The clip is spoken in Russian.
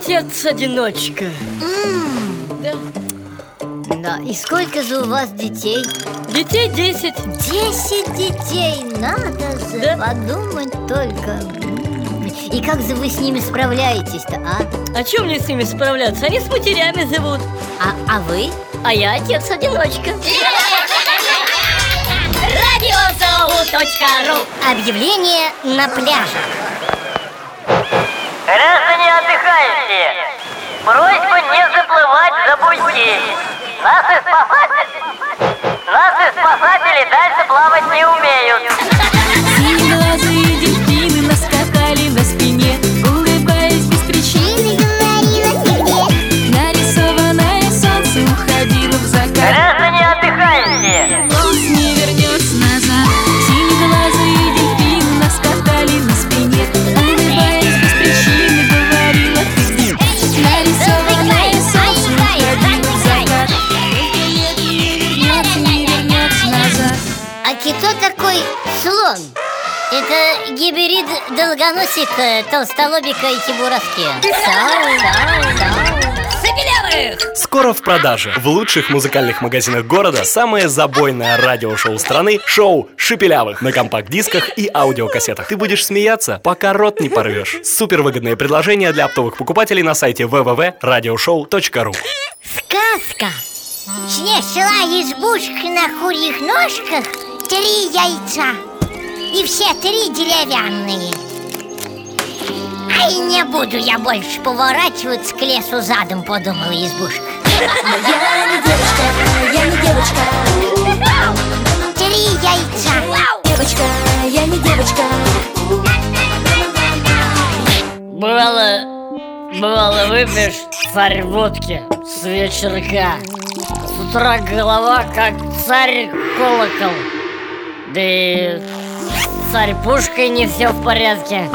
отец-одиночка Да, Да, и сколько же у вас детей? детей 10 Десять детей, надо же, Да. подумать только. И как же вы с ними справляетесь-то, а? А чем мне с ними справляться? Они с матерями живут А, а вы? А я отец-одиночка Радиосоу.ру Объявление на пляже буйки. Наши спасатели, наши спасатели дальше плавать не умеют. Слон? Это гибрид долгоносик, э, толстолобика и чебураски сау. Скоро в продаже. В лучших музыкальных магазинах города самое забойное радиошоу страны – шоу «Шепелявых» на компакт-дисках и аудиокассетах. Ты будешь смеяться, пока рот не порвешь. Супер выгодное предложение для оптовых покупателей на сайте www.radioshow.ru Сказка Снесла избушка на курьих ножках Три яйца И все три деревянные. Ай, не буду я больше поворачиваться к лесу задом, подумала избушка. Я не девочка, я не девочка Три яйца. Девочка, я не девочка Бывало, бывало выпьешь царь с вечерка. С утра голова как царь колокол Да и царь пушкой не все в порядке